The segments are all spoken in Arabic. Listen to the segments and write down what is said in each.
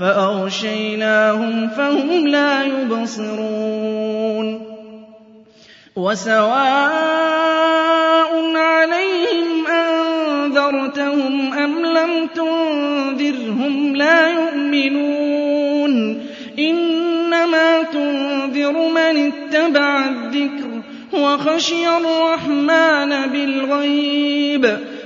فأغشيناهم فهم لا يبصرون وسواء عليهم أنذرتهم أم لم تنذرهم لا يؤمنون إنما تنذر من اتبع الذكر وخشي الرحمن بالغيب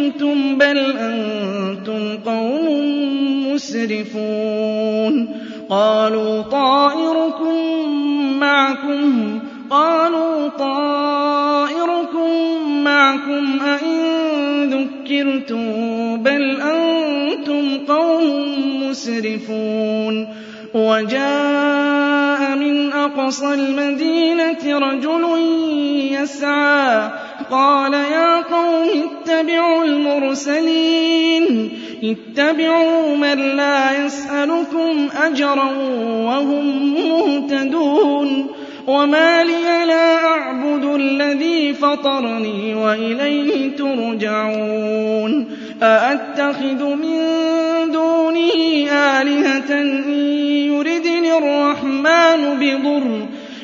ذكرتم بل أنتم قوم مسرفون قالوا طائركم معكم قالوا طائركم معكم أئن ذكرتم بل أنتم قوم مسرفون وجاء من أقصى المدينة رجل يسعى قال يا قوم اتبعوا المرسلين. اتبعوا من لا يسألكم أجرا وهم مهتدون. وما لي لا أعبد الذي فطرني وإليه ترجعون. أأتخذ من دونه آلهة إن يردني الرحمن بضر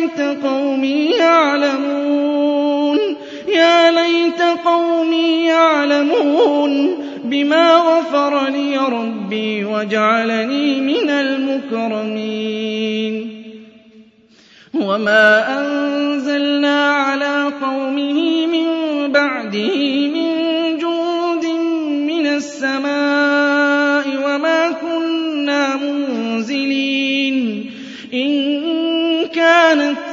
ليت قومي يعلمون يا ليت قومي يعلمون بما غفر لي ربي وجعلني من المكرمين. وما أنزلنا على قومه من بعده من جند من السماء وما كنا منزلين. إن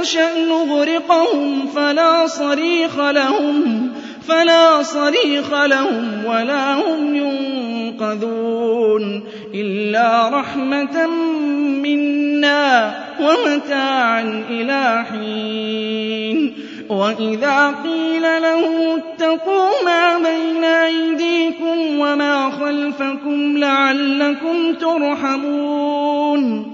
نَّشَأْ نُغْرِقْهُمْ فَلَا صَرِيخَ لَهُمْ فلا صريخ لهم ولا هم ينقذون إلا رحمة منا ومتاعا إلى حين. وإذا قيل لهم اتقوا ما بين أيديكم وما خلفكم لعلكم ترحمون.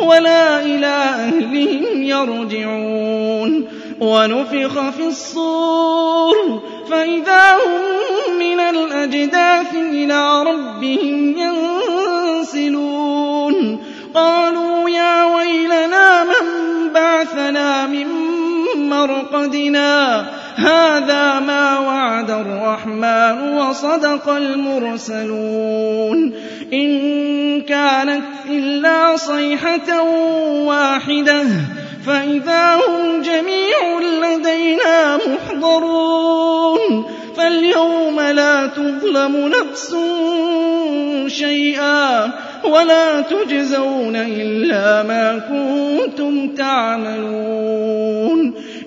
ولا إلى أهلهم يرجعون ونفخ في الصور فإذا هم من الأجداث إلى ربهم ينسلون قالوا يا ويلنا من بعثنا من مرقدنا هذا ما وعد الرحمن وصدق المرسلون. إن كانت إلا صيحة واحدة فإذا هم جميع لدينا محضرون. فاليوم لا تظلم نفس شيئا ولا تجزون إلا ما كنتم تعملون.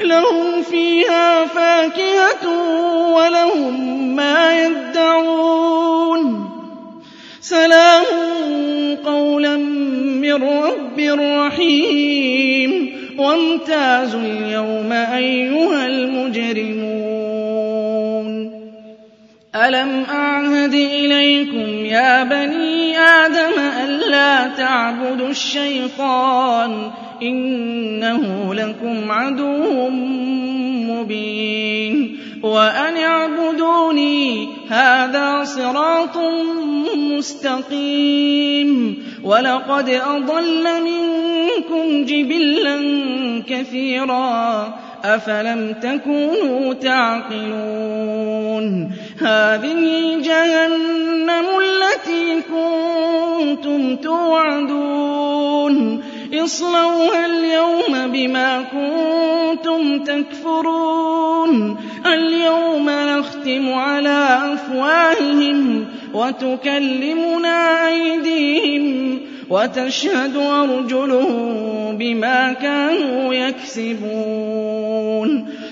لهم فيها فاكهة ولهم ما يدعون. سَلَامٌ قَوْلًا مِّن رَّبٍّ رَّحِيمٍ. وَامْتَازُوا الْيَوْمَ أَيُّهَا الْمُجْرِمُونَ. أَلَمْ أَعْهَدْ إِلَيْكُمْ يَا بَنِي آدَمَ أَلَّا تَعْبُدُوا الشَّيْطَانَ ۖ إِنَّهُ لَكُمْ عَدُوٌّ مُّبِينٌ. وَأَنِ اعْبُدُونِي ۚ هَٰذَا صِرَاطٌ مُّسْتَقِيمٌ. وَلَقَدْ أَضَلَّ مِنكُمْ جِبِلًّا كَثِيرًا ۖ. أَفَلَمْ تَكُونُوا تَعْقِلُونَ. هَٰذِهِ جَهَنَّمُ الَّتِي كُنتُمْ تُوعَدُونَ. اصْلَوْهَا الْيَوْمَ بِمَا كُنتُمْ تَكْفُرُونَ. الْيَوْمَ نَخْتِمُ عَلَىٰ أَفْوَاهِهِمْ وَتُكَلِّمُنَا أَيْدِيهِمْ وَتَشْهَدُ أَرْجُلُهُم بِمَا كَانُوا يَكْسِبُونَ.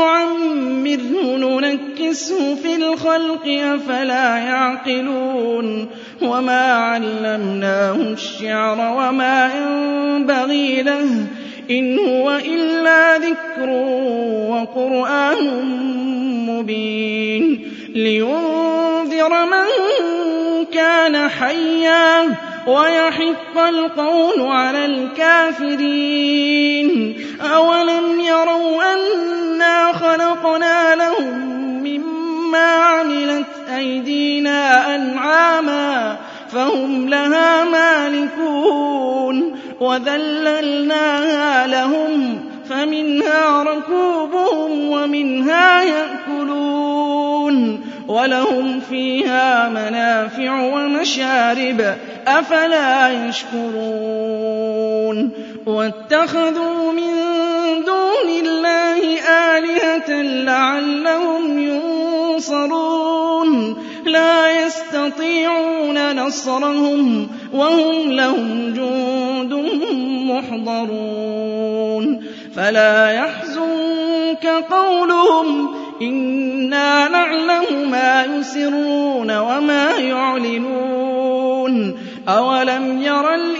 نُّعَمِّرْهُ نُنَكِّسْهُ فِي الْخَلْقِ ۖ أَفَلَا يَعْقِلُونَ وَمَا عَلَّمْنَاهُ الشِّعْرَ وَمَا يَنبَغِي لَهُ ۚ إِنْ هُوَ إِلَّا ذِكْرٌ وَقُرْآنٌ مُّبِينٌ لِّيُنذِرَ مَن كَانَ حَيًّا وَيَحِقَّ الْقَوْلُ عَلَى الْكَافِرِينَ أَوَلَمْ يَرَوْا أَنَّا خَلَقْنَا لَهُم مِّمَّا عَمِلَتْ أَيْدِينَا أَنْعَامًا فَهُمْ لَهَا مَالِكُونَ وَذَلَّلْنَاهَا لَهُمْ فَمِنْهَا رَكُوبُهُمْ وَمِنْهَا يَأْكُلُونَ وَلَهُمْ فِيهَا مَنَافِعُ وَمَشَارِبُ ۖ أَفَلَا يَشْكُرُونَ وَاتَّخَذُوا مِن دُونِ اللَّهِ آلِهَةً لَّعَلَّهُمْ يُنصَرُونَ. لَا يَسْتَطِيعُونَ نَصْرَهُمْ وَهُمْ لَهُمْ جُندٌ مُّحْضَرُونَ. فَلَا يَحْزُنكَ قَوْلُهُمْ ۘ إِنَّا نَعْلَمُ مَا يُسِرُّونَ وَمَا يُعْلِنُونَ. أَوَلَمْ يَرَ الْإِنسَانُ